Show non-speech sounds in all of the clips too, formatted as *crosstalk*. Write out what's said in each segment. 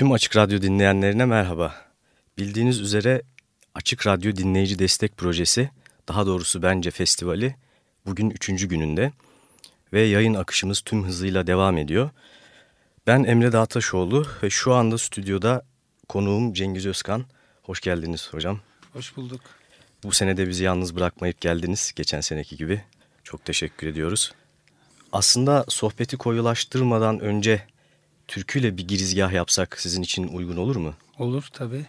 Tüm Açık Radyo dinleyenlerine merhaba. Bildiğiniz üzere Açık Radyo Dinleyici Destek Projesi, daha doğrusu bence festivali, bugün üçüncü gününde ve yayın akışımız tüm hızıyla devam ediyor. Ben Emre Dağtaşoğlu ve şu anda stüdyoda konuğum Cengiz Özkan. Hoş geldiniz hocam. Hoş bulduk. Bu sene de bizi yalnız bırakmayıp geldiniz geçen seneki gibi. Çok teşekkür ediyoruz. Aslında sohbeti koyulaştırmadan önce türküyle bir girizgah yapsak sizin için uygun olur mu? Olur tabii.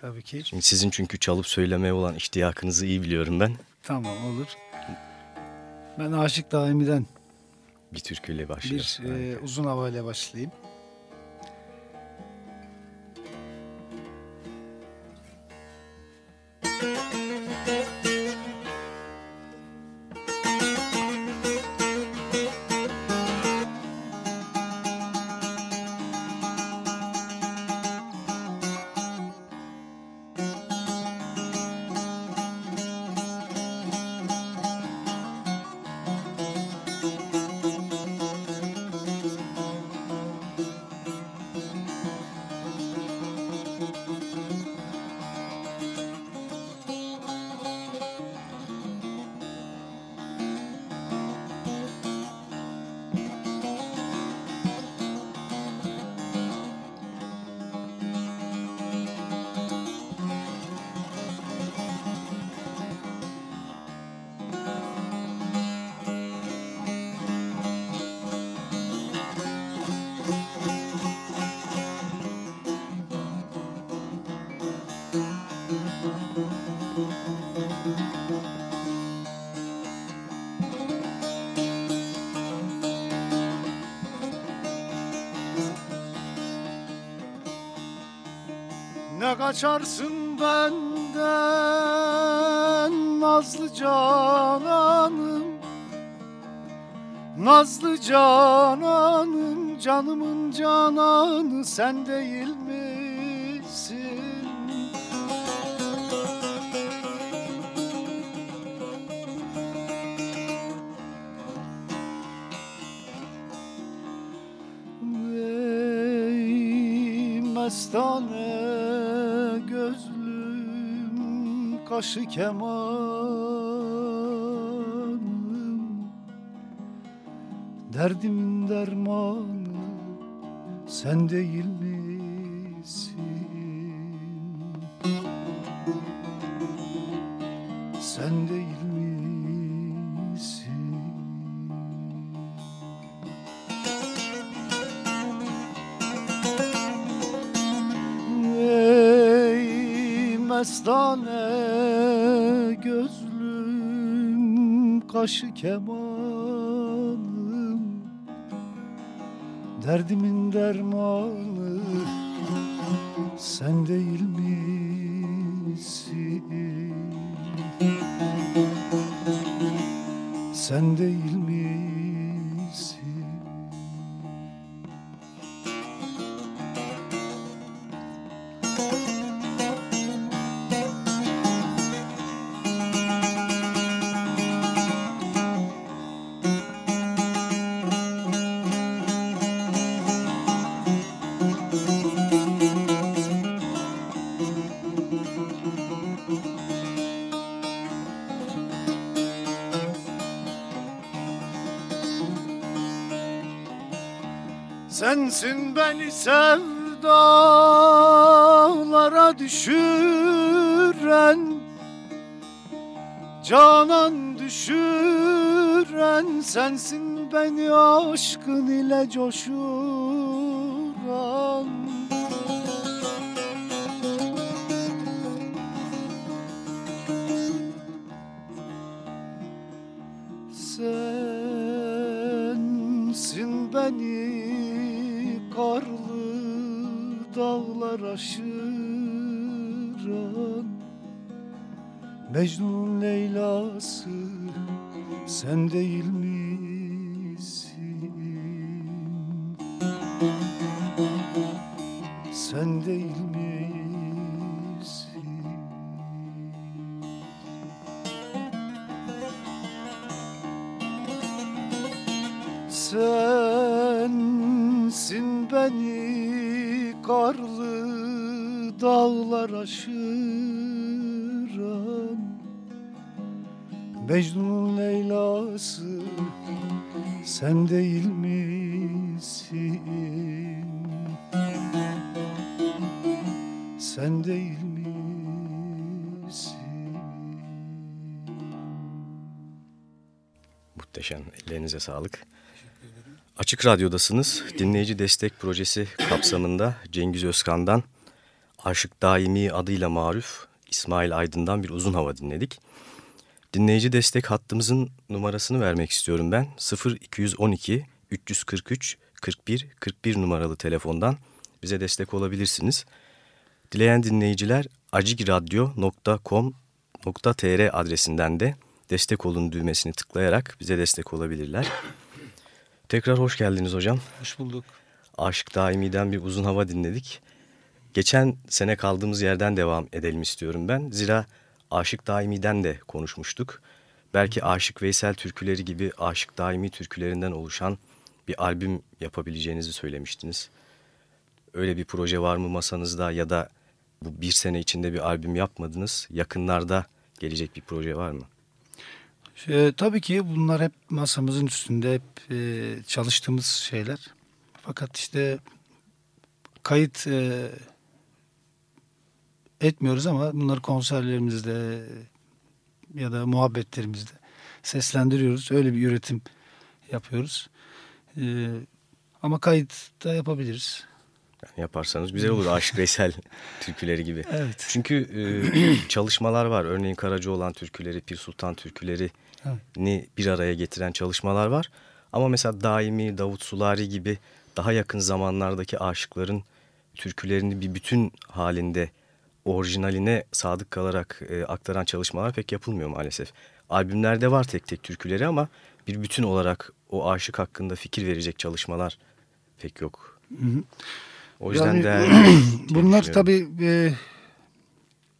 Tabii ki. Şimdi sizin çünkü çalıp söylemeye olan iştiyakınızı iyi biliyorum ben. Tamam olur. Ben Aşık Daimi'den bir türküyle başlıyoruz. Bir e, uzun havayla başlayayım. Kaçarsın benden Nazlı cananım. Nazlı cananım Canımın cananı sen kaşı kemanım. Derdimin dermanı sen değil kaşı kemanım Derdimin dermanı sen değil misin? Sen değil Sensin beni sevdalara düşüren Canan düşüren Sensin beni aşkın ile coşuran Mecnun Leyla'sı sen değil misin? Sen değil misin? Sensin beni karlı dağlar aşıran Mecnun'un Leyla'sı sen değil misin? Sen değil misin? Muhteşem. Ellerinize sağlık. Açık Radyo'dasınız. Dinleyici Destek Projesi kapsamında Cengiz Özkan'dan Aşık Daimi adıyla maruf İsmail Aydın'dan bir uzun hava dinledik. Dinleyici destek hattımızın numarasını vermek istiyorum ben. 0212 343 41 41 numaralı telefondan bize destek olabilirsiniz. Dileyen dinleyiciler acikradyo.com.tr adresinden de destek olun düğmesini tıklayarak bize destek olabilirler. Tekrar hoş geldiniz hocam. Hoş bulduk. Aşık Daimi'den bir uzun hava dinledik. Geçen sene kaldığımız yerden devam edelim istiyorum ben. Zira Aşık Daimi'den de konuşmuştuk. Belki Aşık Veysel türküleri gibi Aşık Daimi türkülerinden oluşan bir albüm yapabileceğinizi söylemiştiniz. Öyle bir proje var mı masanızda ya da bu bir sene içinde bir albüm yapmadınız. Yakınlarda gelecek bir proje var mı? Şey, tabii ki bunlar hep masamızın üstünde hep e, çalıştığımız şeyler. Fakat işte kayıt e, etmiyoruz ama bunları konserlerimizde ya da muhabbetlerimizde seslendiriyoruz. Öyle bir üretim yapıyoruz. E, ama kayıt da yapabiliriz. Yani yaparsanız güzel olur Aşık *laughs* Veysel türküleri gibi. Evet. Çünkü e, *clears throat* çalışmalar var. Örneğin Karacaoğlan türküleri, Pir Sultan türküleri ni bir araya getiren çalışmalar var. Ama mesela Daimi, Davut Sulari gibi daha yakın zamanlardaki aşıkların türkülerini bir bütün halinde orijinaline sadık kalarak e, aktaran çalışmalar pek yapılmıyor maalesef. Albümlerde var tek tek türküleri ama bir bütün olarak o aşık hakkında fikir verecek çalışmalar pek yok. Hı hı. O yüzden yani, değerli. *clears throat* bunlar tabii e,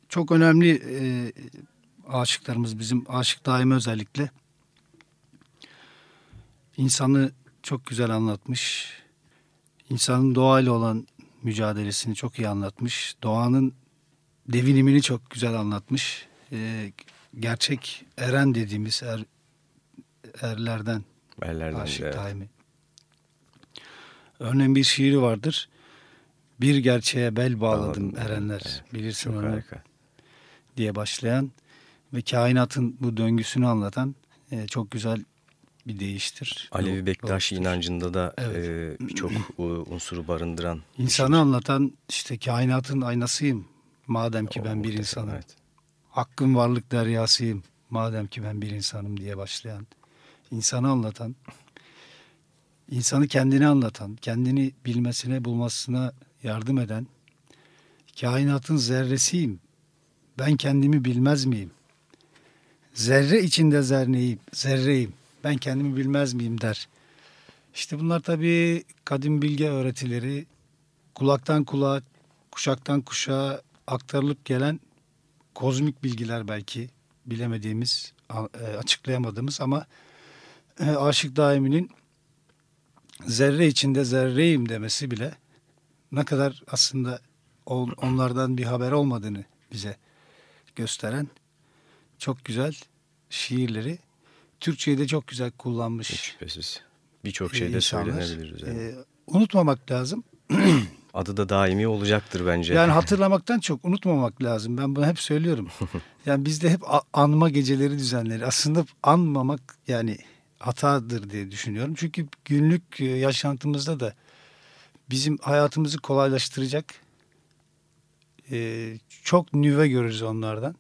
çok önemli e, aşıklarımız bizim aşık daimi özellikle insanı çok güzel anlatmış. İnsanın doğayla olan mücadelesini çok iyi anlatmış. Doğanın devinimini çok güzel anlatmış. Ee, gerçek eren dediğimiz er, erlerden, erlerden aşık evet. daimi. Örneğin bir şiiri vardır. Bir gerçeğe bel bağladım Bağladım, erenler. Evet, Bilirsin çok onu. Harika. Diye başlayan ve kainatın bu döngüsünü anlatan e, çok güzel bir deyiştir. Alevi Bektaş inancında da evet. e, birçok *clears throat* unsuru barındıran. İnsanı şey. anlatan işte kainatın aynasıyım madem ki ben bir insanım. Evet. Hakkın varlık deryasıyım madem ki ben bir insanım diye başlayan. İnsanı anlatan, insanı kendini anlatan, kendini bilmesine bulmasına yardım eden, kainatın zerresiyim, ben kendimi bilmez miyim? Zerre içinde zerneyim, zerreyim, ben kendimi bilmez miyim der. İşte bunlar tabii kadim bilge öğretileri kulaktan kulağa, kuşaktan kuşağa aktarılıp gelen kozmik bilgiler belki bilemediğimiz, e, açıklayamadığımız ama e, Aşık Daimi'nin zerre içinde zerreyim demesi bile ne kadar aslında onlardan bir haber olmadığını bize gösteren çok güzel şiirleri Türkçe'yi de çok güzel kullanmış. Hiç şüphesiz. Birçok şeyde söylenebilir üzerine. Ee, unutmamak lazım. *clears throat* Adı da daimi olacaktır bence. Yani hatırlamaktan çok unutmamak lazım. Ben bunu hep söylüyorum. *laughs* yani bizde hep anma geceleri düzenleri. Aslında anmamak yani hatadır diye düşünüyorum. Çünkü günlük e, yaşantımızda da bizim hayatımızı kolaylaştıracak e, çok nüve görürüz onlardan.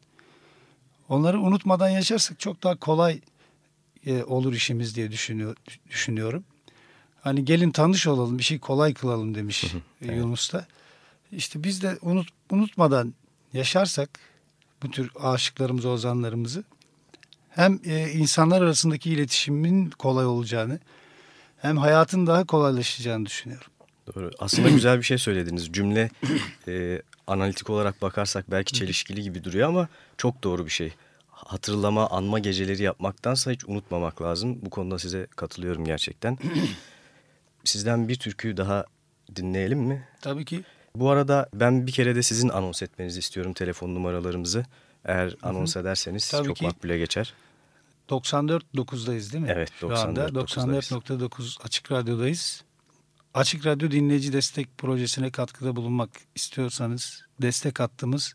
Onları unutmadan yaşarsak çok daha kolay e, olur işimiz diye düşünüyor, düşünüyorum. Hani gelin tanış olalım bir şey kolay kılalım demiş evet. Yunus da. İşte biz de unut, unutmadan yaşarsak bu tür aşıklarımızı, ozanlarımızı hem e, insanlar arasındaki iletişimin kolay olacağını hem hayatın daha kolaylaşacağını düşünüyorum. Doğru. Aslında *clears throat* güzel bir şey söylediniz. Cümle e, analitik olarak bakarsak belki çelişkili gibi duruyor ama çok doğru bir şey. Hatırlama, anma geceleri yapmaktansa hiç unutmamak lazım. Bu konuda size katılıyorum gerçekten. *clears throat* Sizden bir türkü daha dinleyelim mi? Tabii ki. Bu arada ben bir kere de sizin anons etmenizi istiyorum telefon numaralarımızı. Eğer anons ederseniz Tabii çok ki. makbule geçer. 94.9'dayız değil mi? Evet 94.9'dayız. 94.9 Açık Radyo'dayız. Açık Radyo Dinleyici Destek Projesi'ne katkıda bulunmak istiyorsanız destek hattımız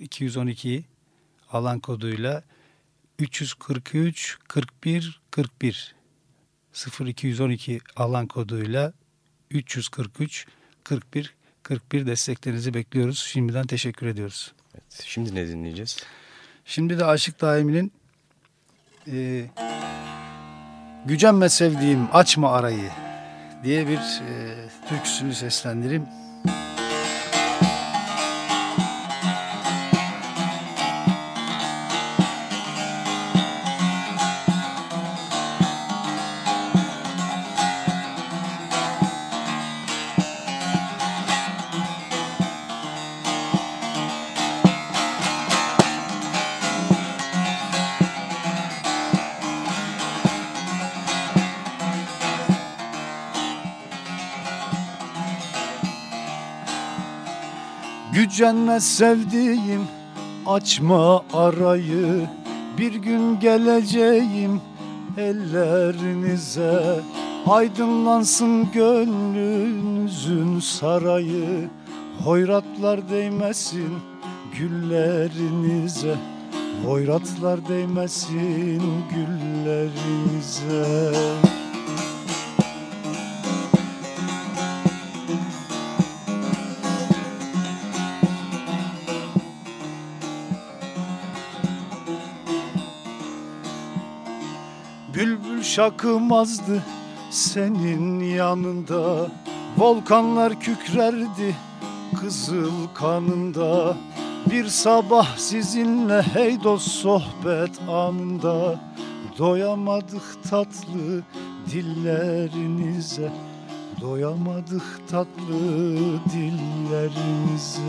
0212 alan koduyla 343 41 41 0212 alan koduyla 343 41 41 desteklerinizi bekliyoruz. Şimdiden teşekkür ediyoruz. Evet, şimdi ne dinleyeceğiz? Şimdi de Aşık Daimi'nin e, Gücenme sevdiğim açma arayı diye bir e, türküsünü seslendireyim. Gücenme sevdiğim açma arayı. Bir gün geleceğim ellerinize. Aydınlansın gönlünüzün sarayı. Hoyratlar değmesin güllerinize. Hoyratlar değmesin güllerinize şakımazdı senin yanında. Volkanlar kükrerdi kızıl kanında. Bir sabah sizinle hey dost sohbet anında. Doyamadık tatlı dillerinize. Doyamadık tatlı dillerinize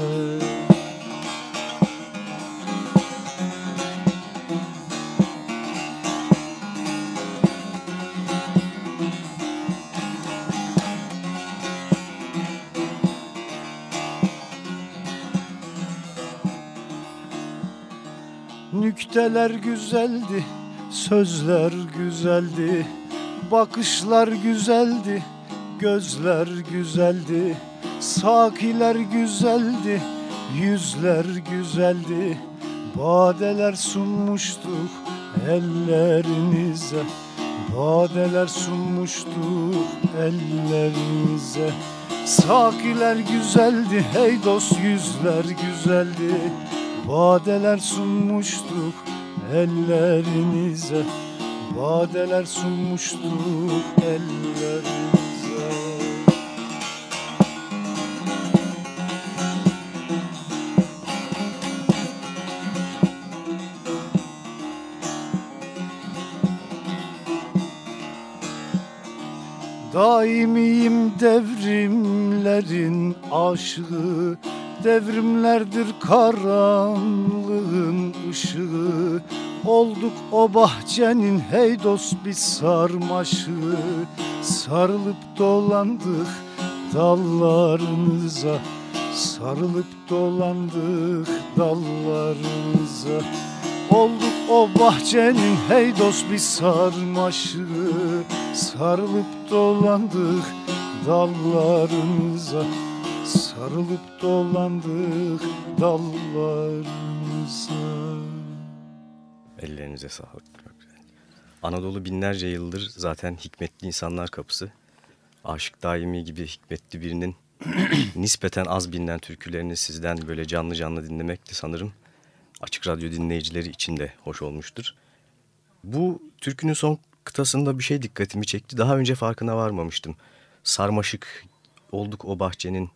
Nükteler güzeldi, sözler güzeldi, bakışlar güzeldi, gözler güzeldi, sakiler güzeldi, yüzler güzeldi, badeler sunmuştuk ellerinize, badeler sunmuştuk ellerinize. Sakiler güzeldi, hey dost yüzler güzeldi, Badeler sunmuştuk ellerinize Badeler sunmuştuk ellerinize Daimiyim devrimlerin aşığı Devrimlerdir karanlığın ışığı. Olduk o bahçenin hey dost bir sarmaşığı Sarılıp dolandık dallarınıza Sarılıp dolandık dallarınıza Olduk o bahçenin hey dost bir sarmaşığı Sarılıp dolandık dallarınıza Sarılıp dolandık dallarımıza Ellerinize sağlık. Anadolu binlerce yıldır zaten hikmetli insanlar kapısı. Aşık Daimi gibi hikmetli birinin *clears throat* nispeten az bilinen türkülerini sizden böyle canlı canlı dinlemek de sanırım Açık Radyo dinleyicileri için de hoş olmuştur. Bu türkünün son kıtasında bir şey dikkatimi çekti. Daha önce farkına varmamıştım. Sarmaşık olduk o bahçenin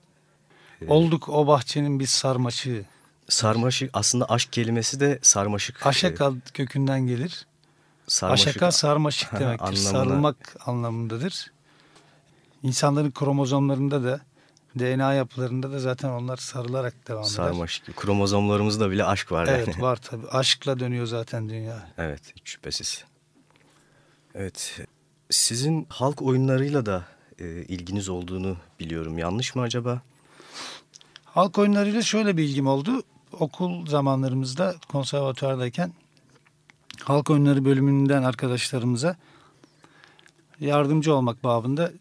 Olduk o bahçenin bir sarmaşığı. Sarmaşık aslında aşk kelimesi de sarmaşık. Aşak e, kökünden gelir. Sarmaşık, Aşaka sarmaşık *laughs* demektir. anlamına. Sarılmak anlamındadır. İnsanların kromozomlarında da DNA yapılarında da zaten onlar sarılarak devam eder. Sarmaşık. Kromozomlarımızda bile aşk var. Evet yani. var *laughs* tabii. Aşkla dönüyor zaten dünya. Evet hiç şüphesiz. Evet sizin halk oyunlarıyla da e, ilginiz olduğunu biliyorum. Yanlış mı acaba? Halk oyunlarıyla şöyle bir ilgim oldu. Okul zamanlarımızda konservatuvardayken halk oyunları bölümünden arkadaşlarımıza yardımcı olmak babında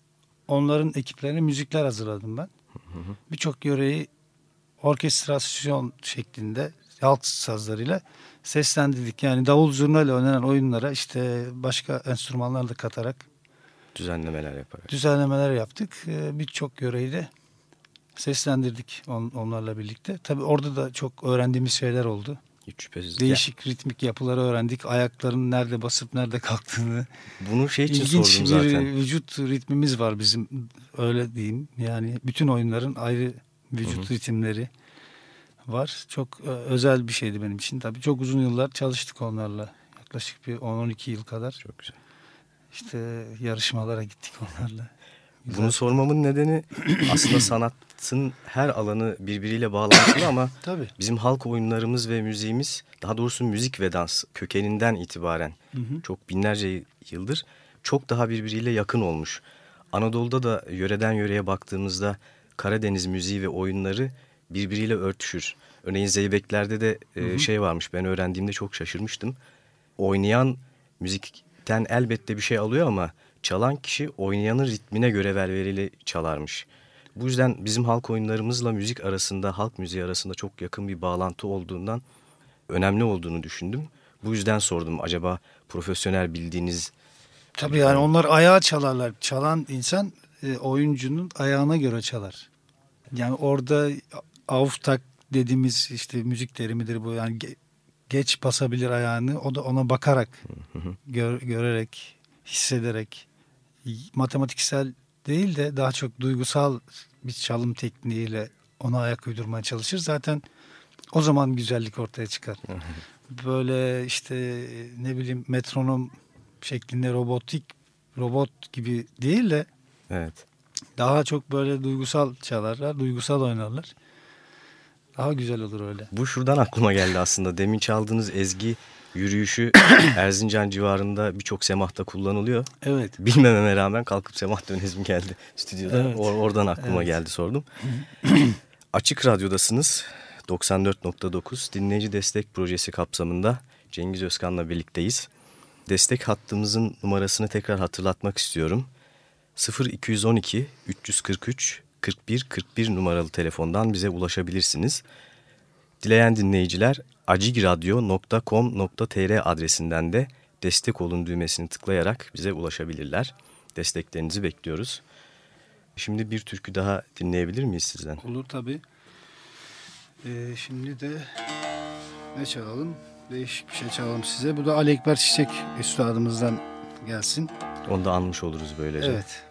onların ekiplerine müzikler hazırladım ben. Birçok yöreyi orkestrasyon şeklinde halk sazlarıyla seslendirdik. Yani davul zurnayla oynanan oyunlara işte başka enstrümanlar da katarak düzenlemeler yaparak. Düzenlemeler yaptık. Ee, birçok yöreyi de seslendirdik on, onlarla birlikte. Tabii orada da çok öğrendiğimiz şeyler oldu. Hiç şüphesiz. Değişik ya. ritmik yapıları öğrendik. Ayakların nerede basıp nerede kalktığını. Bunu şey için İlginç sordum zaten. İlginç bir vücut ritmimiz var bizim öyle diyeyim. Yani bütün oyunların ayrı vücut Hı-hı. ritimleri var. Çok e, özel bir şeydi benim için. Tabii çok uzun yıllar çalıştık onlarla. Yaklaşık bir 10-12 yıl kadar. Çok güzel. İşte yarışmalara gittik onlarla. Güzel. Bunu sormamın nedeni *clears throat* aslında sanatın her alanı birbiriyle bağlantılı ama *clears throat* Tabii. bizim halk oyunlarımız ve müziğimiz daha doğrusu müzik ve dans kökeninden itibaren hı hı. çok binlerce yıldır çok daha birbiriyle yakın olmuş. Anadolu'da da yöreden yöreye baktığımızda Karadeniz müziği ve oyunları birbiriyle örtüşür. Örneğin Zeybekler'de de e, şey varmış ben öğrendiğimde çok şaşırmıştım. Oynayan müzikten elbette bir şey alıyor ama çalan kişi oynayanın ritmine göre velverili çalarmış. Bu yüzden bizim halk oyunlarımızla müzik arasında, halk müziği arasında çok yakın bir bağlantı olduğundan önemli olduğunu düşündüm. Bu yüzden sordum acaba profesyonel bildiğiniz... Tabii yani onlar ayağa çalarlar. Çalan insan e, oyuncunun ayağına göre çalar. Yani orada avtak dediğimiz işte müzik terimidir bu. Yani geç basabilir ayağını. O da ona bakarak, gör, görerek, hissederek matematiksel değil de daha çok duygusal bir çalım tekniğiyle ona ayak uydurmaya çalışır. Zaten o zaman güzellik ortaya çıkar. Böyle işte ne bileyim metronom şeklinde robotik robot gibi değil de evet. daha çok böyle duygusal çalarlar, duygusal oynarlar. Daha güzel olur öyle. Bu şuradan aklıma geldi aslında. Demin çaldığınız ezgi yürüyüşü *coughs* Erzincan civarında birçok semahta kullanılıyor. Evet. Bilmememe rağmen kalkıp semah dönesim geldi stüdyoda. Evet. Or oradan aklıma evet. geldi sordum. *coughs* Açık Radyo'dasınız. 94.9 Dinleyici Destek Projesi kapsamında Cengiz Özkan'la birlikteyiz. Destek hattımızın numarasını tekrar hatırlatmak istiyorum. 0212 343 41 41 numaralı telefondan bize ulaşabilirsiniz. Dileyen dinleyiciler acigradyo.com.tr adresinden de destek olun düğmesini tıklayarak bize ulaşabilirler. Desteklerinizi bekliyoruz. Şimdi bir türkü daha dinleyebilir miyiz sizden? Olur tabii. Ee, şimdi de ne çalalım? Değişik bir şey çalalım size. Bu da Ali Ekber Çiçek üstadımızdan gelsin. Onu da anmış oluruz böylece. Evet.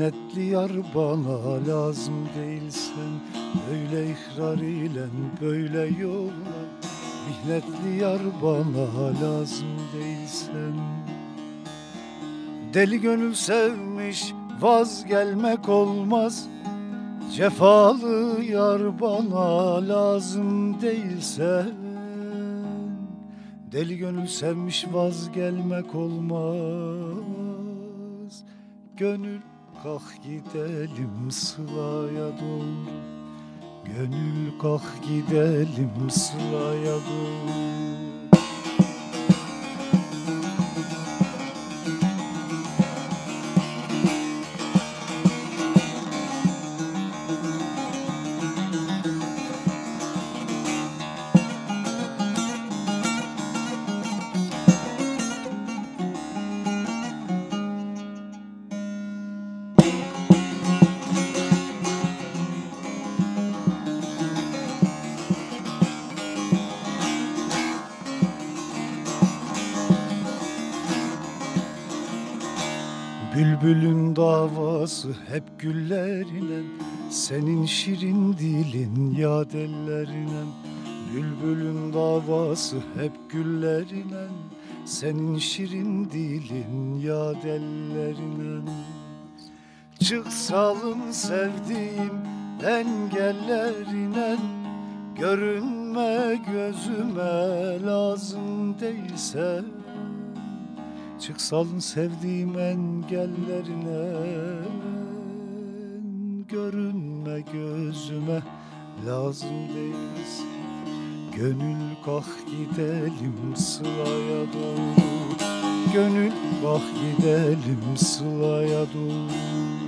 Mihnetli yar bana lazım değilsen Böyle ihrar ile böyle yolla. Mihnetli yar bana lazım değilsen Deli gönül sevmiş vazgelmek olmaz. Cefalı yar bana lazım değilsen. Deli gönül sevmiş vazgelmek olmaz. Gönül kalk gidelim sılaya doğru. Gönül kalk gidelim sılaya doğru Bülbülün davası hep güllerine Senin şirin dilin yadellerine Bülbülün davası hep güllerine Senin şirin dilin yadellerine Çıksalım sevdiğim engellerine Görünme gözüme lazım değilse Çıksalın sevdiğim engellerine Görünme gözüme. Lazım değilse Gönül kalk gidelim sılaya doğru. Gönül kalk gidelim sılaya doğru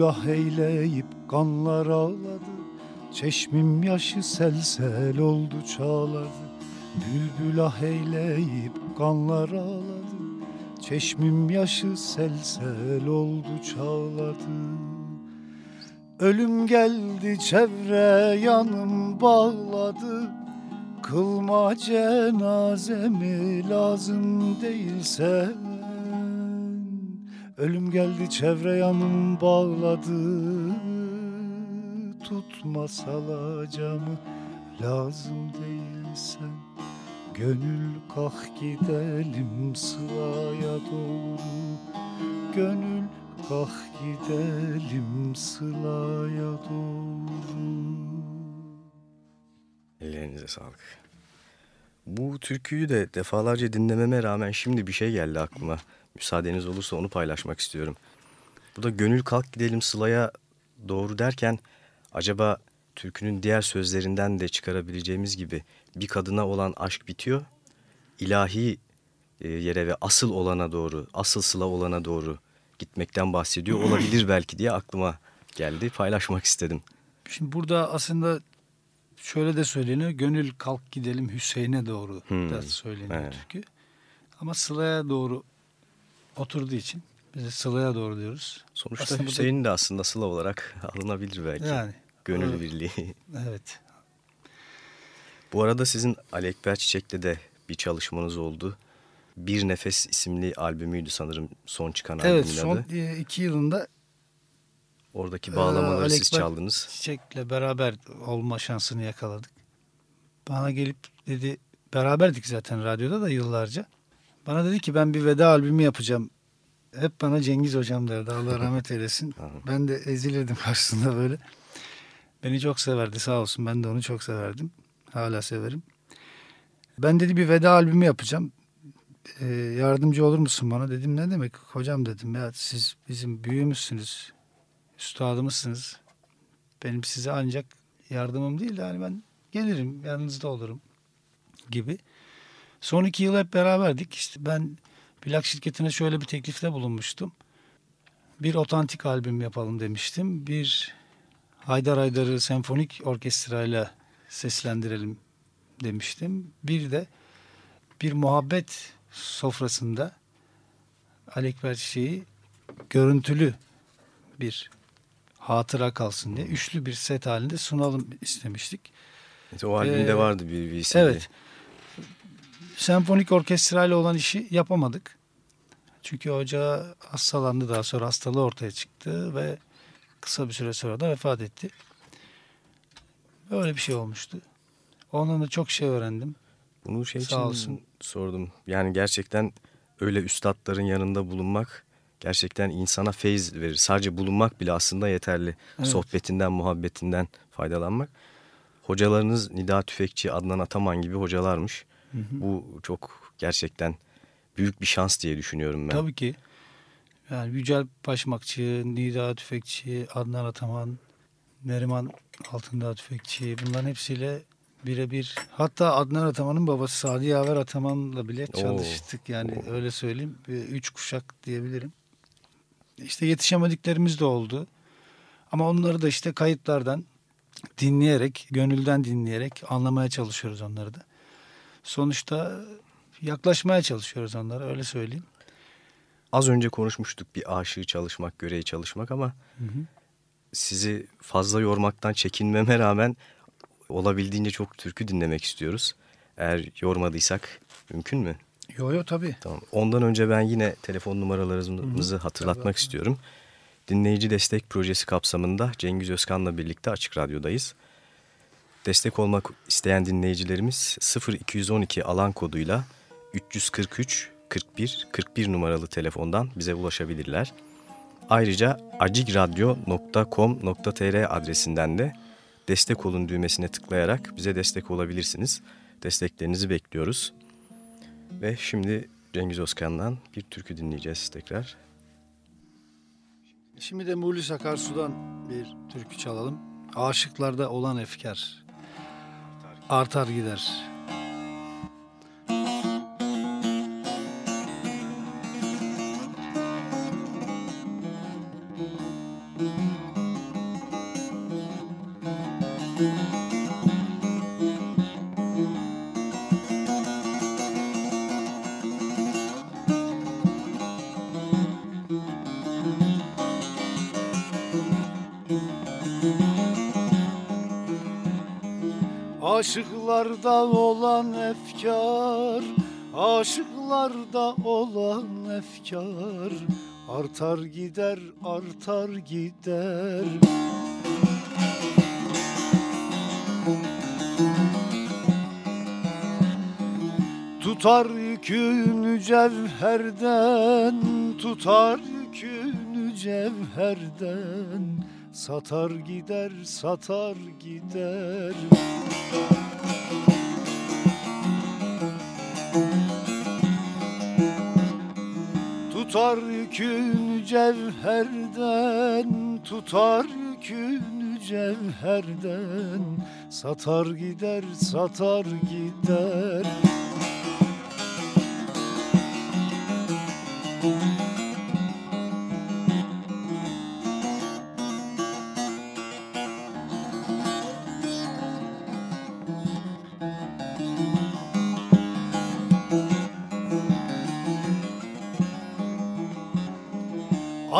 Bülbül ah eyleyip kanlar ağladı. Çeşmim yaşı sel sel oldu çağladı. Bülbül ah eyleyip kanlar ağladı. Çeşmim yaşı sel sel oldu çağladı. Ölüm geldi çevre yanım bağladı. Kılma cenazemi lazım değilse Ölüm geldi çevre yanım bağladı Tutma salacağımı lazım değilsen Gönül kalk gidelim sılaya doğru Gönül kalk gidelim sılaya doğru Ellerinize sağlık. Bu türküyü de defalarca dinlememe rağmen şimdi bir şey geldi aklıma. Müsaadeniz olursa onu paylaşmak istiyorum. Bu da gönül kalk gidelim Sıla'ya doğru derken acaba türkünün diğer sözlerinden de çıkarabileceğimiz gibi bir kadına olan aşk bitiyor. ilahi e, yere ve asıl olana doğru, asıl sıla olana doğru gitmekten bahsediyor *clears throat* olabilir belki diye aklıma geldi. Paylaşmak istedim. Şimdi burada aslında şöyle de söyleniyor. Gönül kalk gidelim Hüseyin'e doğru hmm. da söyleniyor evet. türkü. Ama Sıla'ya doğru oturduğu için biz Sıla'ya doğru diyoruz. Sonuçta aslında Hüseyin de aslında Sıla olarak alınabilir belki. Yani. Gönül birliği. Evet. Bu arada sizin Ali Ekber Çiçek'le de bir çalışmanız oldu. Bir Nefes isimli albümüydü sanırım son çıkan evet, albümün adı. Evet son e, iki yılında Oradaki bağlamaları ee, siz çaldınız. Çiçek'le beraber olma şansını yakaladık. Bana gelip dedi beraberdik zaten radyoda da yıllarca. Bana dedi ki ben bir veda albümü yapacağım. Hep bana Cengiz hocam derdi Allah rahmet eylesin. *laughs* ben de ezilirdim *laughs* karşısında böyle. Beni çok severdi sağ olsun ben de onu çok severdim. Hala severim. Ben dedi bir veda albümü yapacağım. Ee, yardımcı olur musun bana dedim ne demek hocam dedim ya siz bizim büyüğümüzsünüz üstadımızsınız. Benim size ancak yardımım değil yani ben gelirim yanınızda olurum gibi. Son iki yıl hep beraberdik. İşte ben plak şirketine şöyle bir teklifte bulunmuştum. Bir otantik albüm yapalım demiştim. Bir Haydar Haydar'ı senfonik orkestrayla seslendirelim demiştim. Bir de bir muhabbet sofrasında Alekber Çiçeği görüntülü bir hatıra kalsın diye üçlü bir set halinde sunalım istemiştik. Evet, o albümde ee, vardı bir, bir CD. Evet. Senfonik orkestrayla olan işi yapamadık. Çünkü hoca hastalandı daha sonra hastalığı ortaya çıktı ve kısa bir süre sonra da vefat etti. Böyle bir şey olmuştu. Ondan da çok şey öğrendim. Bunu şey Sağ için olsun. sordum. Yani gerçekten öyle üstadların yanında bulunmak gerçekten insana feyiz verir. Sadece bulunmak bile aslında yeterli. Evet. Sohbetinden, muhabbetinden faydalanmak. Hocalarınız Nida Tüfekçi, Adnan Ataman gibi hocalarmış. Hı hı. Bu çok gerçekten büyük bir şans diye düşünüyorum ben. Tabii ki. Yani Yücel Başmakçı, Nida Tüfekçi, Adnan Ataman, Neriman Altındağ Tüfekçi bunların hepsiyle Birebir. Hatta Adnan Ataman'ın babası Sadi Yaver Ataman'la bile çalıştık. Oo. Yani Oo. öyle söyleyeyim. Üç kuşak diyebilirim. İşte yetişemediklerimiz de oldu. Ama onları da işte kayıtlardan dinleyerek, gönülden dinleyerek anlamaya çalışıyoruz onları da. Sonuçta yaklaşmaya çalışıyoruz onlara öyle söyleyeyim. Az önce konuşmuştuk bir aşığı çalışmak, göreyi çalışmak ama hı hı. sizi fazla yormaktan çekinmeme rağmen olabildiğince çok türkü dinlemek istiyoruz. Eğer yormadıysak mümkün mü? Yo yo tabii. Tamam. Ondan önce ben yine telefon numaralarımızı hatırlatmak tabii. istiyorum. Dinleyici Destek Projesi kapsamında Cengiz Özkan'la birlikte Açık Radyo'dayız. Destek olmak isteyen dinleyicilerimiz 0212 alan koduyla 343 41 41 numaralı telefondan bize ulaşabilirler. Ayrıca acikradyo.com.tr adresinden de destek olun düğmesine tıklayarak bize destek olabilirsiniz. Desteklerinizi bekliyoruz. Ve şimdi Cengiz Özkan'dan bir türkü dinleyeceğiz tekrar. Şimdi de Mulis Akarsu'dan bir türkü çalalım. Aşıklarda olan efkar artar gider. Aşıklarda olan efkar Aşıklarda olan efkar. Artar gider artar gider. Tutar yükünü cevherden Tutar yükünü cevherden Satar gider satar gider. Tutar yükün cevherden Tutar yükün cevherden. Satar gider satar gider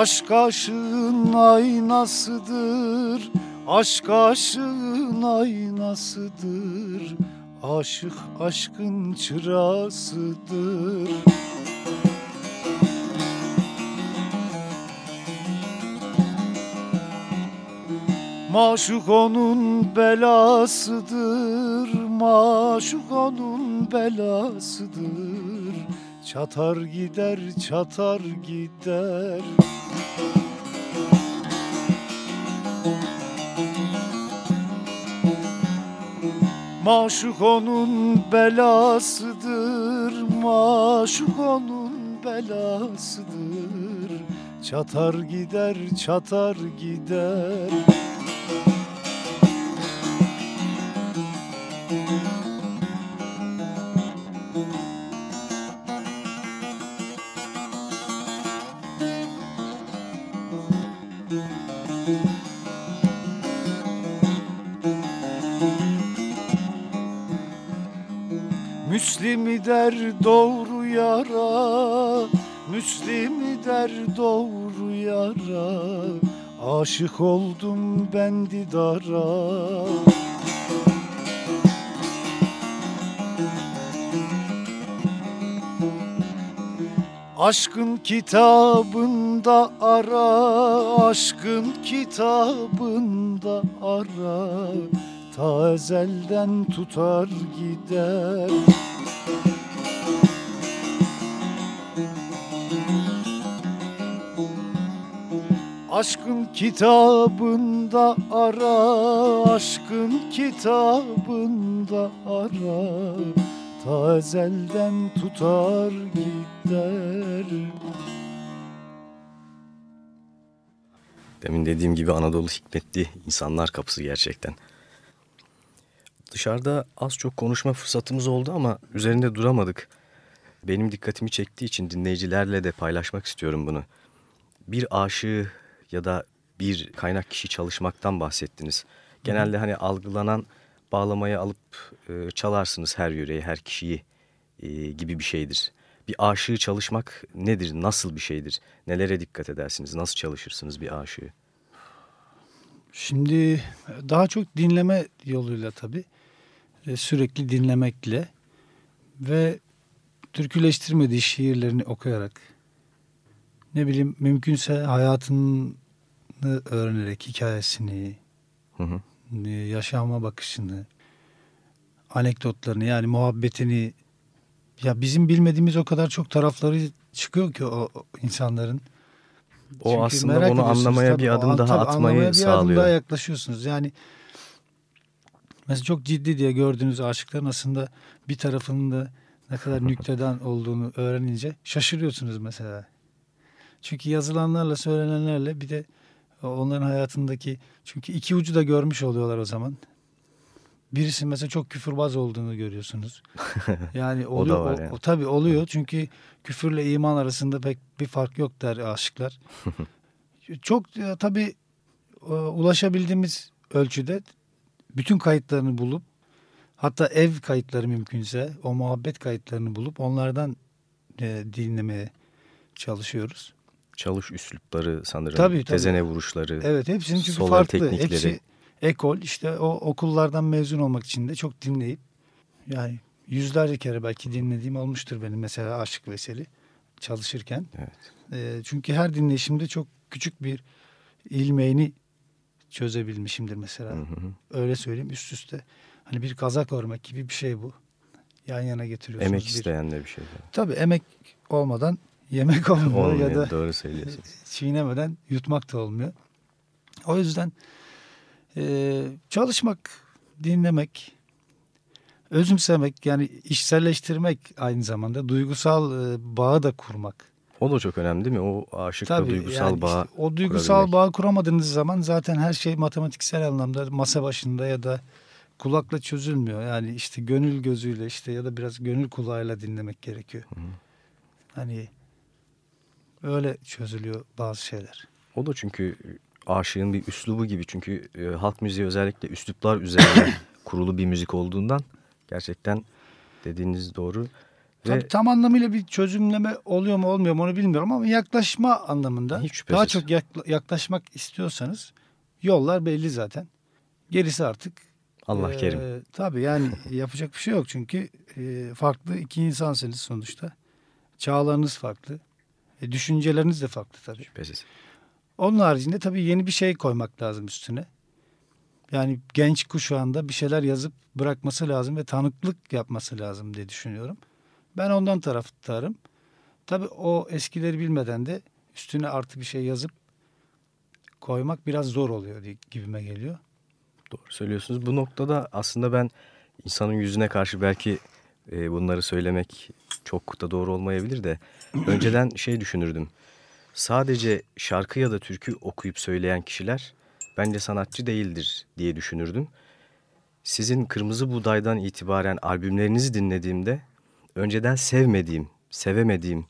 Aşk aşığın aynasıdır. Aşk aşığın aynasıdır. Aşık aşkın çırasıdır. Maşuk onun belasıdır. Maşuk onun belasıdır. Çatar gider çatar gider Maşuk onun belasıdır, maşuk onun belasıdır. Çatar gider, çatar gider. Müslimi der doğru yara Müslimi der doğru yara. Aşık oldum ben didara. Aşkın kitabında ara, aşkın kitabında ara. Ta ezelden tutar gider Aşkın kitabında ara, aşkın kitabında ara Ta ezelden tutar gider Demin dediğim gibi Anadolu hikmetli insanlar kapısı gerçekten. Dışarıda az çok konuşma fırsatımız oldu ama üzerinde duramadık. Benim dikkatimi çektiği için dinleyicilerle de paylaşmak istiyorum bunu. Bir aşığı ya da bir kaynak kişi çalışmaktan bahsettiniz. Genelde hani algılanan bağlamayı alıp e, çalarsınız her yüreği, her kişiyi e, gibi bir şeydir. Bir aşığı çalışmak nedir, nasıl bir şeydir? Nelere dikkat edersiniz, nasıl çalışırsınız bir aşığı? Şimdi daha çok dinleme yoluyla tabii. E, sürekli dinlemekle ve türküleştirmediği şiirlerini okuyarak ne bileyim mümkünse hayatını öğrenerek hikayesini, hı hı. E, yaşama bakışını, anekdotlarını yani muhabbetini ya bizim bilmediğimiz o kadar çok tarafları çıkıyor ki o, o insanların. O Çünkü aslında onu anlamaya tabii, bir adım daha atmayı anlamaya sağlıyor. bir adım daha yaklaşıyorsunuz. Yani mesela çok ciddi diye gördüğünüz aşıkların aslında bir tarafının da ne kadar *laughs* nükteden olduğunu öğrenince şaşırıyorsunuz mesela. Çünkü yazılanlarla söylenenlerle bir de onların hayatındaki çünkü iki ucu da görmüş oluyorlar o zaman. Birisi mesela çok küfürbaz olduğunu görüyorsunuz. *laughs* Yani oluyor, o, yani. o, o tabii oluyor çünkü küfürle iman arasında pek bir fark yok der aşıklar. *laughs* çok ya, tabii e, ulaşabildiğimiz ölçüde bütün kayıtlarını bulup hatta ev kayıtları mümkünse o muhabbet kayıtlarını bulup onlardan e, dinlemeye çalışıyoruz. Çalış üslupları sanırım. Tabii, tabii. Tezene vuruşları. Evet hepsinin çünkü farklı. Teknikleri. Hepsi ekol işte o okullardan mezun olmak için de çok dinleyip yani yüzlerce kere belki dinlediğim olmuştur benim mesela Aşık Veseli çalışırken. Evet. E, çünkü her dinleyişimde çok küçük bir ilmeğini çözebilmişimdir mesela. Hı hı. Öyle söyleyeyim üst üste. Hani bir kazak örmek gibi bir şey bu. Yan yana getiriyorsunuz. Emek isteyen de bir şey. Tabii emek olmadan yemek olmuyor, olmuyor ya da doğru söylüyorsun. çiğnemeden yutmak da olmuyor. O yüzden e, çalışmak, dinlemek, özümsemek yani işselleştirmek aynı zamanda duygusal e, bağı da kurmak. O da çok önemli değil mi? O aşıkla Tabii, duygusal yani bağ. Işte o duygusal bağ kuramadığınız zaman zaten her şey matematiksel anlamda masa başında ya da kulakla çözülmüyor. Yani işte gönül gözüyle işte ya da biraz gönül kulağıyla dinlemek gerekiyor. Hı. Hani öyle çözülüyor bazı şeyler. O da çünkü aşığın bir üslubu gibi. Çünkü e, halk müziği özellikle üsluplar üzerine *coughs* kurulu bir müzik olduğundan gerçekten dediğiniz doğru. Tabii tam anlamıyla bir çözümleme oluyor mu olmuyor mu onu bilmiyorum ama yaklaşma anlamında Hiç daha çok yaklaşmak istiyorsanız yollar belli zaten. Gerisi artık Allah e, kerim. Tabii yani *laughs* yapacak bir şey yok çünkü e, farklı iki insansınız sonuçta. Çağlarınız farklı. E, düşünceleriniz de farklı tabii. Şüphesiz. Onun haricinde tabii yeni bir şey koymak lazım üstüne. Yani genç kuşağında bir şeyler yazıp bırakması lazım ve tanıklık yapması lazım diye düşünüyorum. Ben ondan taraftarım. Tabii o eskileri bilmeden de üstüne artı bir şey yazıp koymak biraz zor oluyor diye gibime geliyor. Doğru söylüyorsunuz. Bu noktada aslında ben insanın yüzüne karşı belki e, bunları söylemek çok da doğru olmayabilir de önceden şey düşünürdüm sadece şarkı ya da türkü okuyup söyleyen kişiler bence sanatçı değildir diye düşünürdüm. Sizin Kırmızı Buğday'dan itibaren albümlerinizi dinlediğimde önceden sevmediğim, sevemediğim,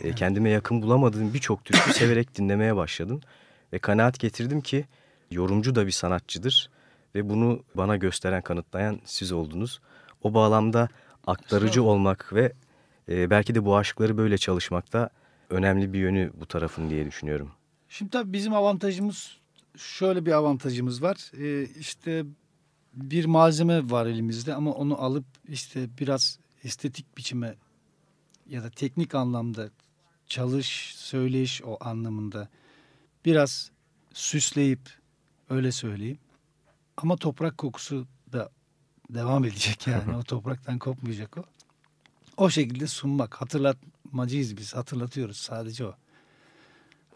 e, kendime yakın bulamadığım birçok türkü *coughs* severek dinlemeye başladım. Ve kanaat getirdim ki yorumcu da bir sanatçıdır ve bunu bana gösteren, kanıtlayan siz oldunuz. O bağlamda aktarıcı olmak ve e, belki de bu aşkları böyle çalışmakta önemli bir yönü bu tarafın diye düşünüyorum. Şimdi tabii bizim avantajımız şöyle bir avantajımız var. Ee, işte bir malzeme var elimizde ama onu alıp işte biraz estetik biçime ya da teknik anlamda çalış, söyleyiş o anlamında biraz süsleyip öyle söyleyeyim. Ama toprak kokusu da devam edecek yani. *laughs* o topraktan kopmayacak o. O şekilde sunmak, hatırlat, hatırlatmacıyız biz. Hatırlatıyoruz sadece o.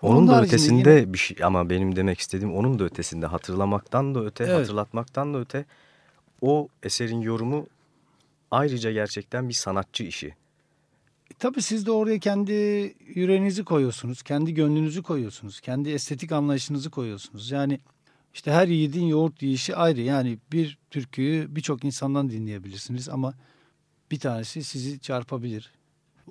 Onun, onun da ötesinde yine... bir şey ama benim demek istediğim onun da ötesinde hatırlamaktan da öte, evet. hatırlatmaktan da öte o eserin yorumu ayrıca gerçekten bir sanatçı işi. E, tabii siz de oraya kendi yüreğinizi koyuyorsunuz, kendi gönlünüzü koyuyorsunuz, kendi estetik anlayışınızı koyuyorsunuz. Yani İşte her yiğidin yoğurt yiyişi ayrı. Yani bir türküyü birçok insandan dinleyebilirsiniz ama bir tanesi sizi çarpabilir.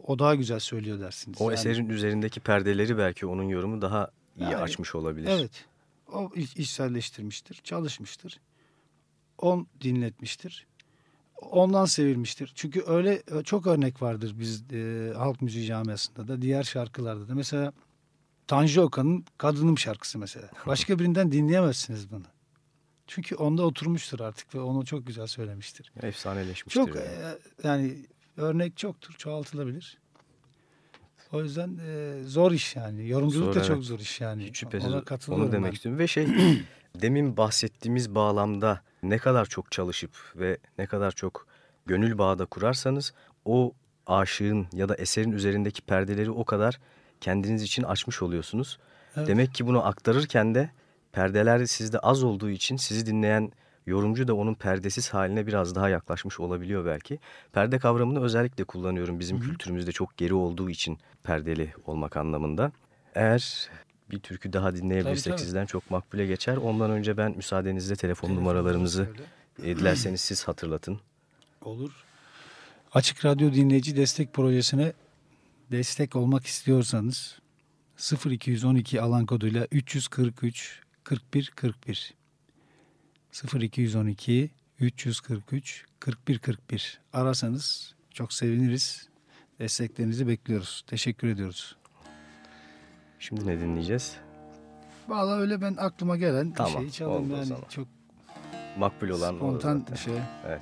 O daha güzel söylüyor dersiniz. O yani, eserin üzerindeki perdeleri belki onun yorumu daha iyi yani, açmış olabilir. Evet. O içselleştirmiştir, çalışmıştır. On dinletmiştir. Ondan sevilmiştir. Çünkü öyle e, çok örnek vardır biz e, halk müziği camiasında da diğer şarkılarda da. Mesela Tanju Okan'ın Kadınım şarkısı mesela. *laughs* Başka birinden dinleyemezsiniz bunu. Çünkü onda oturmuştur artık ve onu çok güzel söylemiştir. Efsaneleşmiştir. Çok yani, e, yani örnek çoktur, çoğaltılabilir. O yüzden e, zor iş yani. Yorumculuk Zor, da çok zor iş yani. Hiç şüphesiz Ona katılıyorum onu demek ben. istiyorum. Ve şey *clears throat* demin bahsettiğimiz bağlamda ne kadar çok çalışıp ve ne kadar çok gönül bağda kurarsanız o aşığın ya da eserin üzerindeki perdeleri o kadar kendiniz için açmış oluyorsunuz. Evet. Demek ki bunu aktarırken de perdeler sizde az olduğu için sizi dinleyen yorumcu da onun perdesiz haline biraz daha yaklaşmış olabiliyor belki. Perde kavramını özellikle kullanıyorum bizim Hı -hı. kültürümüzde çok geri olduğu için perdeli olmak anlamında. Eğer bir türkü daha dinleyebilirsek tabii, tabii. sizden çok makbule geçer. Ondan önce ben müsaadenizle telefon, telefon numaralarımızı e, dilerseniz siz hatırlatın. Olur. Açık Radyo Dinleyici Destek Projesi'ne destek olmak istiyorsanız 0212 alan koduyla 343 41 41 0212 343 41 41 arasanız çok seviniriz. Desteklerinizi bekliyoruz. Teşekkür ediyoruz. Şimdi ne dinleyeceğiz? Valla öyle ben aklıma gelen tamam, bir şey çalayım yani çok makbul olan spontan şey. Evet.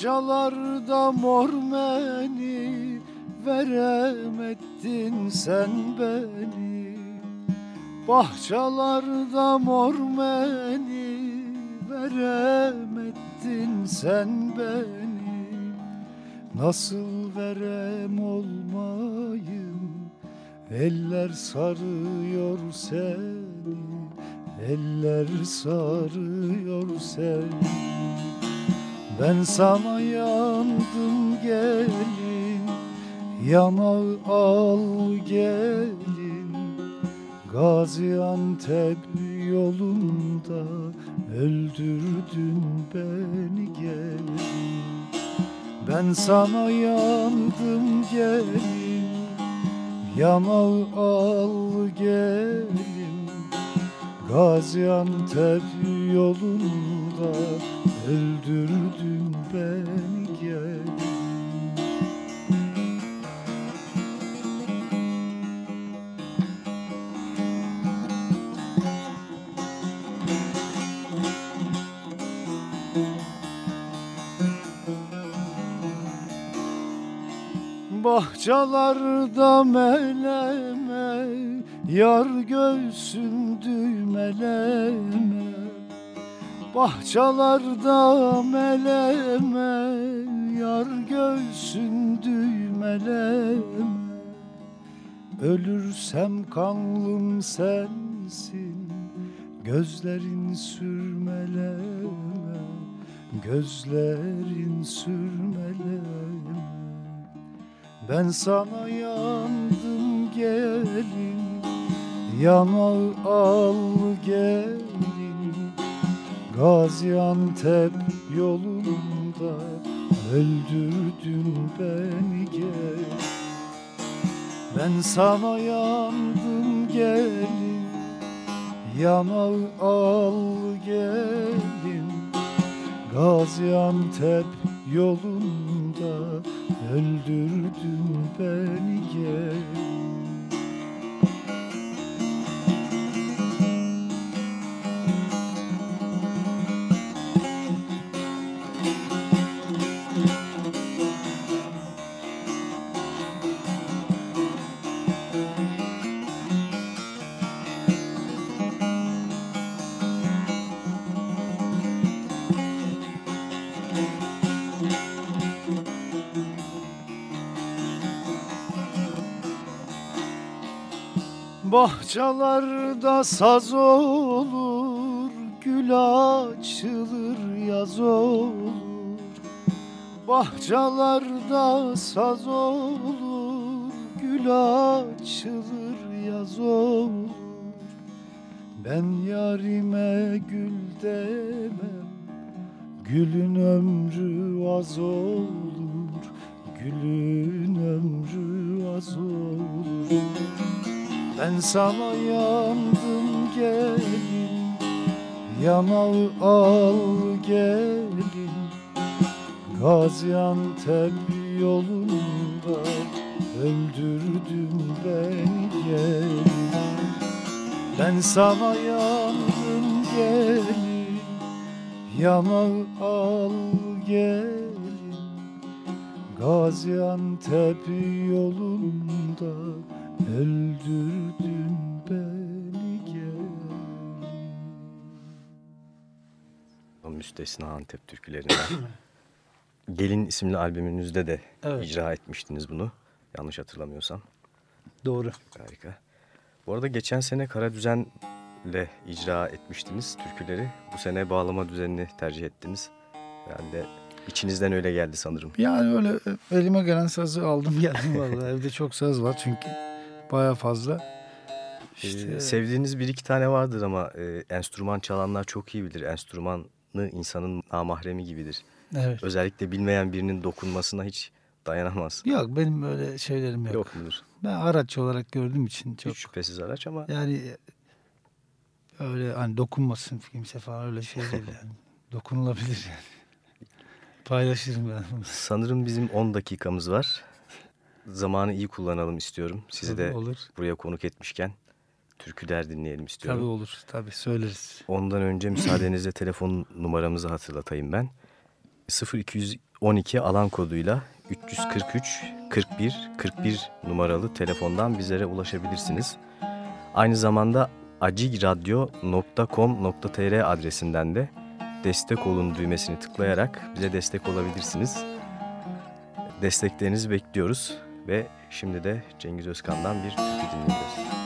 Bahçalarda mor meni Veremedin sen beni. Bahçalarda mor meni Veremedin sen beni. Nasıl verem olmayım? Eller sarıyor seni Eller sarıyor seni ben sana yandım gelin Yanağı al gelin. Gaziantep yolunda Öldürdün beni gelin. Ben sana yandım gelin Yanağı al gelin. Gaziantep yolunda Öldürdün beni gel. Bahçalarda meleme Yar göğsüm düğmeleme Bahçalarda meleme Yar göğsün düğmeleme. Ölürsem kanlım sensin Gözlerin sürmeleme. Gözlerin sürmeleme. Ben sana yandım gelin Yanağı al gelin Gaziantep yolunda öldürdün beni gel. Ben sana yandım gelin Yanağı al gelin. Gaziantep yolunda öldürdün beni gel Bahçalarda saz olur, gül açılır yaz olur. Bahçalarda saz olur, gül açılır yaz olur. Ben yarime gül demem, gülün ömrü az olur, gülün ömrü az olur. Ben sana yandım gelin Yanağı al gelin. Gaziantep yolunda Öldürdün beni gelin. Ben sana yandım gelin. Yanağı al gelin. Gaziantep yolunda Öldürdün beni gel. Müstesna Antep türkülerinden. *coughs* Gelin isimli albümünüzde de evet. icra etmiştiniz bunu. Yanlış hatırlamıyorsam. Doğru. Harika. Bu arada geçen sene Kara Düzen'le icra etmiştiniz türküleri. Bu sene bağlama düzenini tercih ettiniz. Herhalde içinizden öyle geldi sanırım. Yani öyle elime gelen sazı aldım geldim vallahi. Evde çok saz var çünkü baya fazla. İşte... Ee, sevdiğiniz bir iki tane vardır ama e, enstrüman çalanlar çok iyi bilir. Enstrümanı insanın namahremi gibidir. Evet. Özellikle bilmeyen birinin dokunmasına hiç dayanamaz. Yok benim öyle şeylerim yok. Yok mudur? Ben araç olarak gördüğüm için çok. Hiç şüphesiz araç ama. Yani öyle hani dokunmasın kimse falan öyle şey değil *laughs* yani. Dokunulabilir yani. Paylaşırım ben bunu. Sanırım bizim 10 dakikamız var zamanı iyi kullanalım istiyorum. Sizi tabii de olur. buraya konuk etmişken türküler dinleyelim istiyorum. Tabii olur. Tabii söyleriz. Ondan önce müsaadenizle telefon numaramızı hatırlatayım ben. 0212 alan koduyla 343 41 41 numaralı telefondan bizlere ulaşabilirsiniz. Aynı zamanda acigradyo.com.tr adresinden de destek olun düğmesini tıklayarak bize destek olabilirsiniz. Desteklerinizi bekliyoruz. Ve şimdi de Cengiz Özkan'dan bir türkü dinliyoruz.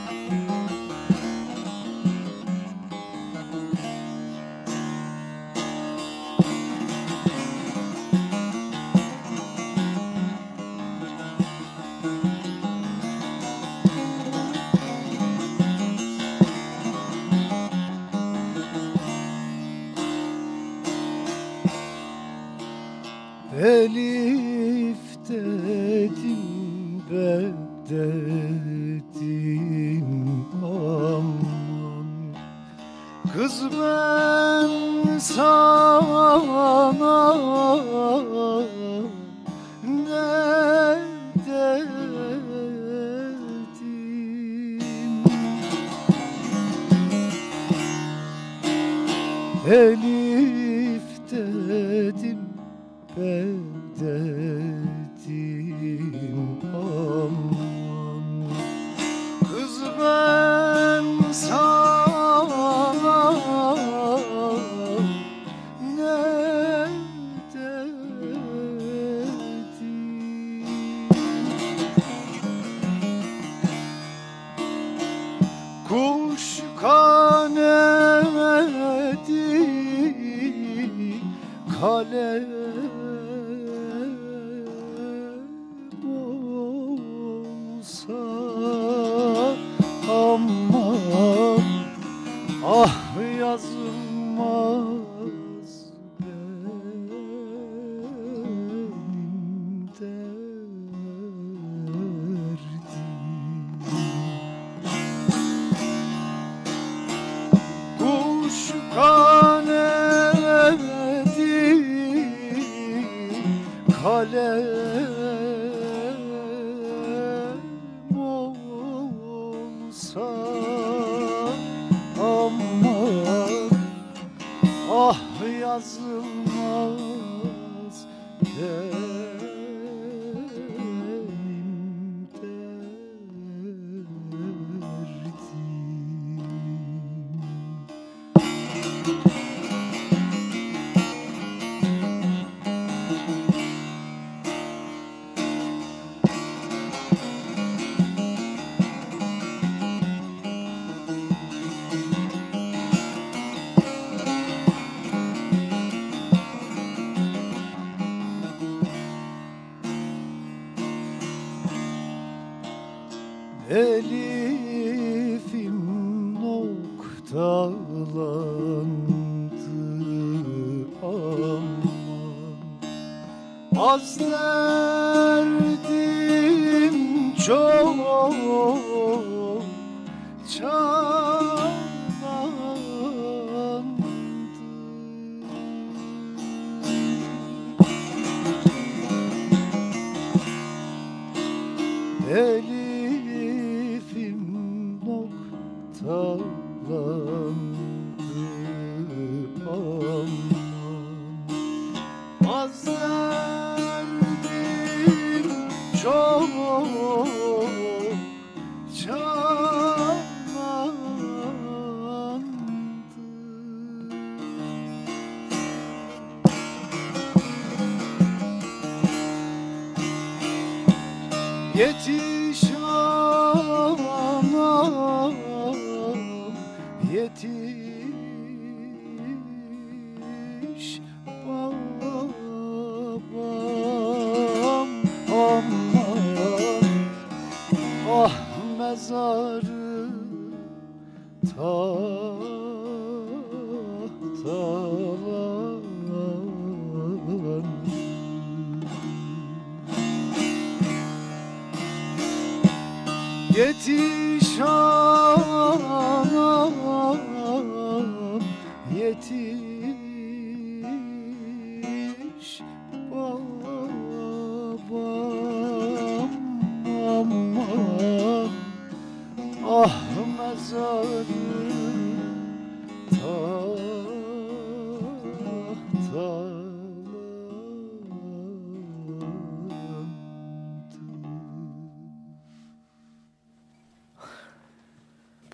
Ele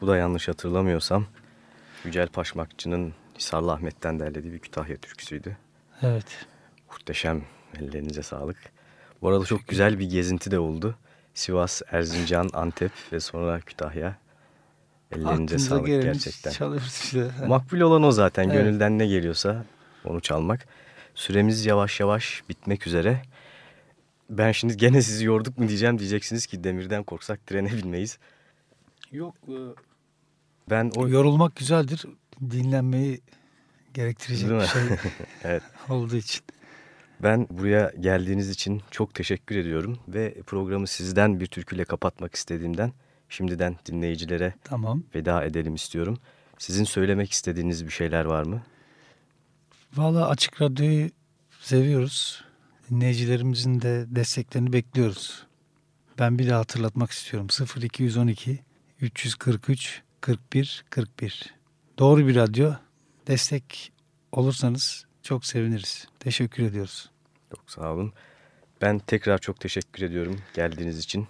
Bu da yanlış hatırlamıyorsam Yücel Paşmakçı'nın Hisarlı Ahmet'ten derlediği bir Kütahya türküsüydü. Evet. Muhteşem. Ellerinize sağlık. Bu arada çok güzel bir gezinti de oldu. Sivas, Erzincan, Antep ve sonra Kütahya. Ellerinize Aklınıza sağlık gerçekten. Çalıyoruz işte. *laughs* Makbul olan o zaten. Evet. Gönülden ne geliyorsa onu çalmak. Süremiz yavaş yavaş bitmek üzere. Ben şimdi gene sizi yorduk mu diyeceğim. Diyeceksiniz ki demirden korksak trene binmeyiz. Yok e, ben o... Yorulmak güzeldir. Dinlenmeyi gerektirecek bir şey *laughs* evet. olduğu için. Ben buraya geldiğiniz için çok teşekkür ediyorum ve programı sizden bir türküyle kapatmak istediğimden şimdiden dinleyicilere tamam. veda edelim istiyorum. Sizin söylemek istediğiniz bir şeyler var mı? Valla Açık Radyo'yu seviyoruz. Dinleyicilerimizin de desteklerini bekliyoruz. Ben bir daha hatırlatmak istiyorum. 0212 343 41 41. Doğru bir radyo. Destek olursanız çok seviniriz. Teşekkür ediyoruz. Çok sağ olun. Ben tekrar çok teşekkür ediyorum geldiğiniz için.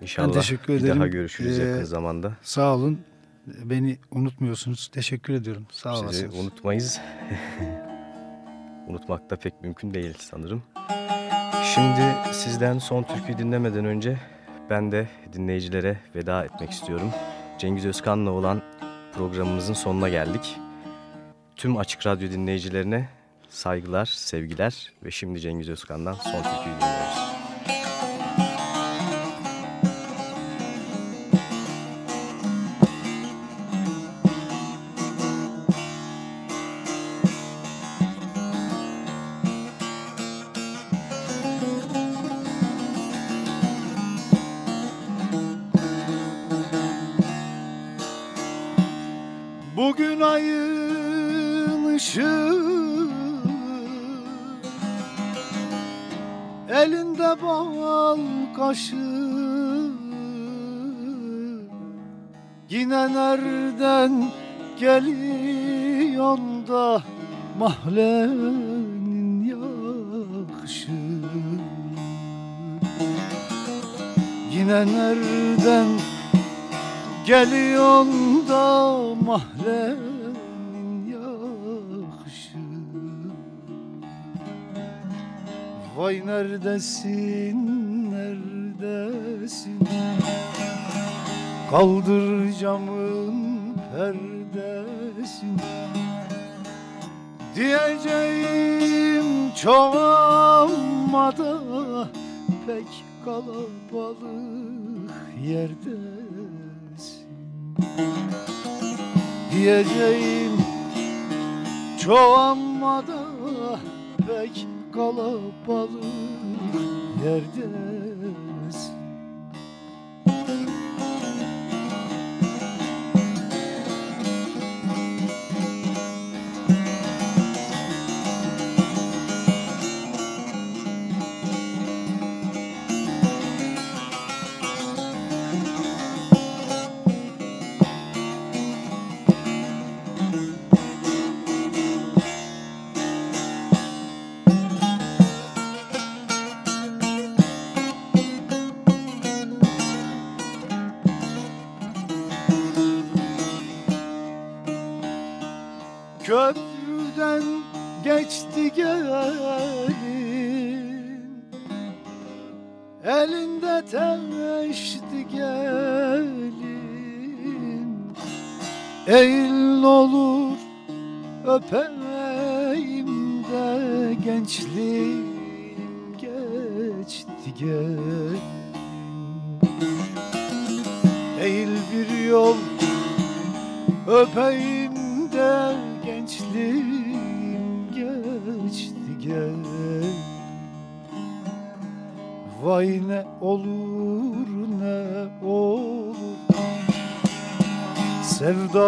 İnşallah ben teşekkür bir ederim. daha görüşürüz ee, yakın zamanda. Sağ olun. Beni unutmuyorsunuz. Teşekkür ediyorum. Sağ Sizi olasınız. Sizi unutmayız. *laughs* Unutmak da pek mümkün değil sanırım. Şimdi sizden son türküyü dinlemeden önce ben de dinleyicilere veda etmek istiyorum. Cengiz Özkan'la olan programımızın sonuna geldik. Tüm Açık Radyo dinleyicilerine saygılar, sevgiler ve şimdi Cengiz Özkan'dan son türküyü Yine nereden geliyor da mahlenin yakışı. Yine nereden geliyor da mahlenin yakışı? Vay neredesin, neredesin Kaldır camın perdesini. Diyeceğim da pek kalabalık yerdesin. Diyeceğim da pek kalabalık yerdesin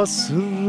sır